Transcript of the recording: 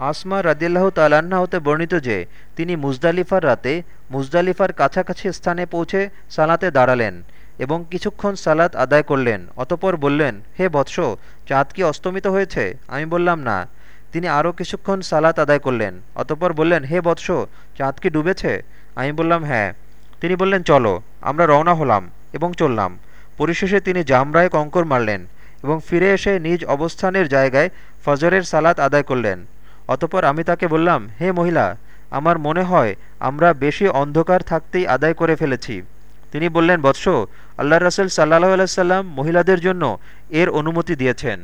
আসমা রাদিল্লাহ তালান্না হতে বর্ণিত যে, তিনি মুজদালিফার রাতে মুজদালিফার কাছাকাছি স্থানে পৌঁছে সালাতে দাঁড়ালেন এবং কিছুক্ষণ সালাত আদায় করলেন। অতপর বললেন, হে বৎস, চাঁদ কি অস্তমিত হয়েছে? আমি বললাম, না। তিনি আরও কিছুক্ষণ সালাত আদায় করলেন। অতপর বললেন, হে বৎস, চাঁদ কি ডুবেছে? আমি বললাম হ্যাঁ। তিনি বললেন, চলো, আমরা রওনা হলাম এবং চললাম। পরিশেষে তিনি জামরায় কঙ্কর মারলেন এবং ফিরে এসে নিজ অবস্থানের জায়গায় ফজরের সালাত আদায় করলেন। অতপর আমি তাকে বললাম, হে মহিলা, আমার মনে হয় আমরা বেশি অন্ধকার থাকতেই আদায় করে ফেলেছি। তিনি বললেন, বৎস আল্লাহ রসুল সাল্লাহ আলাইসাল্লাম মহিলাদের জন্য এর অনুমতি দিয়েছেন।